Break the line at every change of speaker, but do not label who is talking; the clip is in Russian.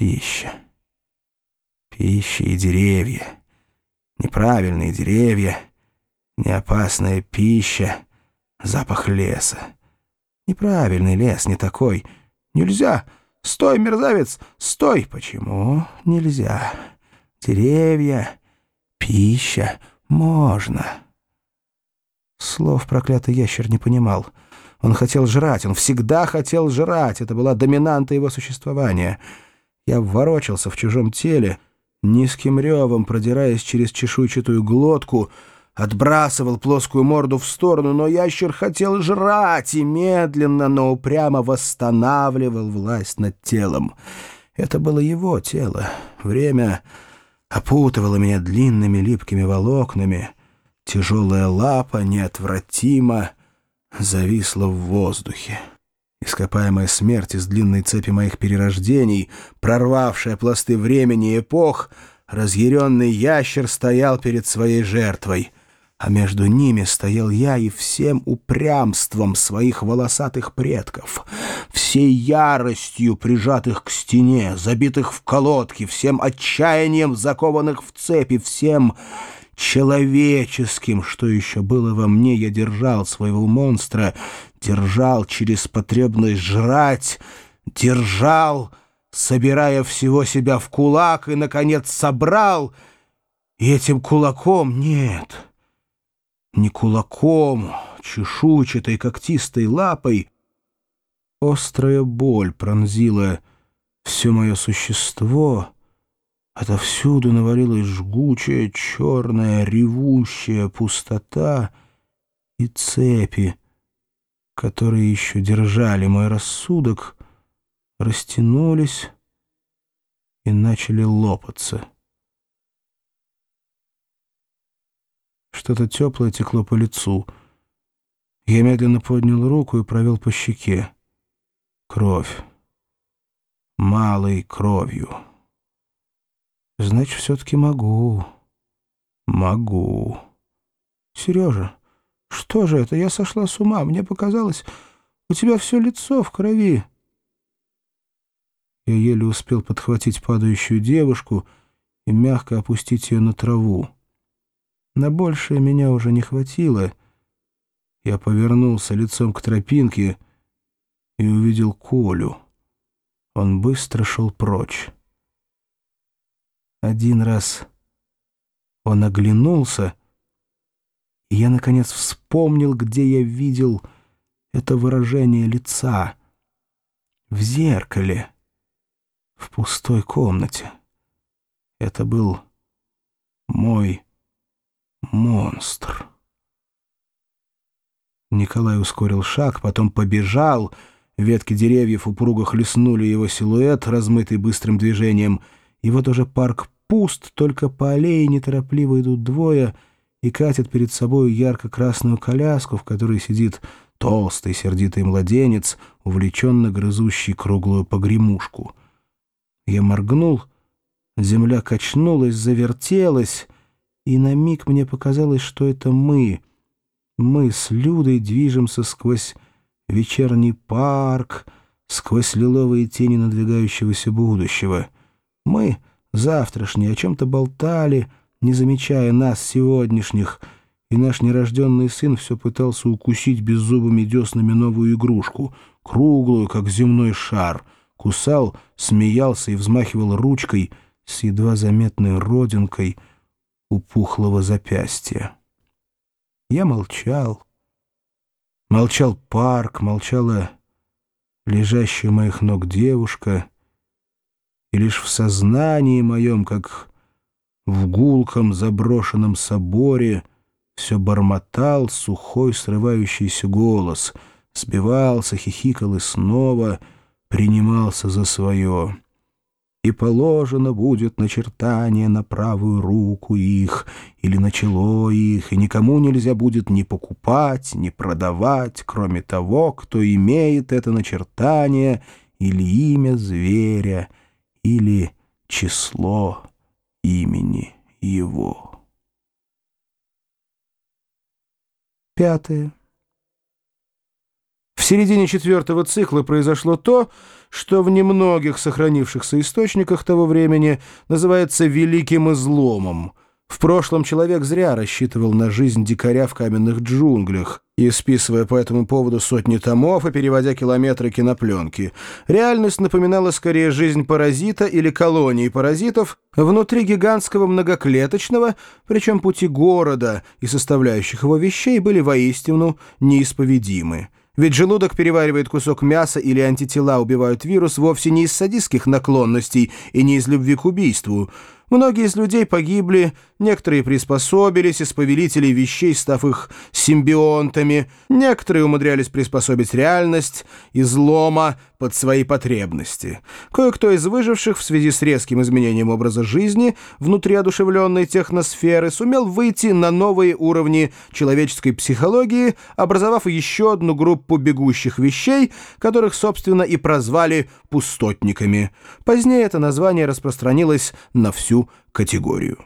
Пища. Пища и деревья. Неправильные деревья. Неопасная пища. Запах леса. Неправильный лес, не такой. Нельзя. Стой, мерзавец, стой. Почему нельзя? Деревья, пища, можно. Слов проклятый ящер не понимал. Он хотел жрать, он всегда хотел жрать. Это была доминанта его существования. Я ворочался в чужом теле, низким ревом, продираясь через чешуйчатую глотку, отбрасывал плоскую морду в сторону, но ящер хотел жрать и медленно, но упрямо восстанавливал власть над телом. Это было его тело. Время опутывало меня длинными липкими волокнами. Тяжелая лапа неотвратимо зависла в воздухе. Ископаемая смерть из длинной цепи моих перерождений, прорвавшая пласты времени и эпох, разъяренный ящер стоял перед своей жертвой — а между ними стоял я и всем упрямством своих волосатых предков, всей яростью прижатых к стене, забитых в колодки, всем отчаянием закованных в цепи, всем человеческим, что еще было во мне, я держал своего монстра, держал через потребность жрать, держал, собирая всего себя в кулак и, наконец, собрал, и этим кулаком нет — не кулаком, чешуйчатой когтистой лапой. Острая боль пронзила все мое существо. Отовсюду навалилась жгучая, черная, ревущая пустота и цепи, которые еще держали мой рассудок, растянулись и начали лопаться. Что-то теплое текло по лицу. Я медленно поднял руку и провел по щеке. Кровь. Малой кровью. Значит, все-таки могу. Могу. Сережа, что же это? Я сошла с ума. Мне показалось, у тебя все лицо в крови. Я еле успел подхватить падающую девушку и мягко опустить ее на траву. На большее меня уже не хватило. Я повернулся лицом к тропинке и увидел Колю. Он быстро шел прочь. Один раз он оглянулся, и я, наконец, вспомнил, где я видел это выражение лица. В зеркале, в пустой комнате. Это был мой монстр. Николай ускорил шаг, потом побежал. Ветки деревьев упруго хлестнули его силуэт, размытый быстрым движением. И вот уже парк пуст, только по аллее неторопливо идут двое и катят перед собой ярко-красную коляску, в которой сидит толстый сердитый младенец, увлеченно грызущий круглую погремушку. Я моргнул, земля качнулась, завертелась — и на миг мне показалось, что это мы. Мы с Людой движемся сквозь вечерний парк, сквозь лиловые тени надвигающегося будущего. Мы, завтрашние, о чем-то болтали, не замечая нас, сегодняшних, и наш нерожденный сын все пытался укусить беззубыми деснами новую игрушку, круглую, как земной шар, кусал, смеялся и взмахивал ручкой с едва заметной родинкой — у пухлого запястья. Я молчал. Молчал парк, молчала лежащая у моих ног девушка, и лишь в сознании моем, как в гулком заброшенном соборе, все бормотал сухой срывающийся голос, сбивался, хихикал и снова принимался за свое и положено будет начертание на правую руку их или на чело их, и никому нельзя будет ни покупать, ни продавать, кроме того, кто имеет это начертание или имя зверя, или число имени его. Пятое. В середине четвертого цикла произошло то, что в немногих сохранившихся источниках того времени называется «великим изломом». В прошлом человек зря рассчитывал на жизнь дикаря в каменных джунглях, и списывая по этому поводу сотни томов и переводя километры кинопленки. Реальность напоминала скорее жизнь паразита или колонии паразитов внутри гигантского многоклеточного, причем пути города и составляющих его вещей были воистину неисповедимы. Ведь желудок переваривает кусок мяса или антитела убивают вирус вовсе не из садистских наклонностей и не из любви к убийству. Многие из людей погибли, некоторые приспособились из повелителей вещей, став их симбионтами, некоторые умудрялись приспособить реальность, излома под свои потребности. Кое-кто из выживших в связи с резким изменением образа жизни внутри одушевленной техносферы сумел выйти на новые уровни человеческой психологии, образовав еще одну группу бегущих вещей, которых, собственно, и прозвали «пустотниками». Позднее это название распространилось на всю категорию.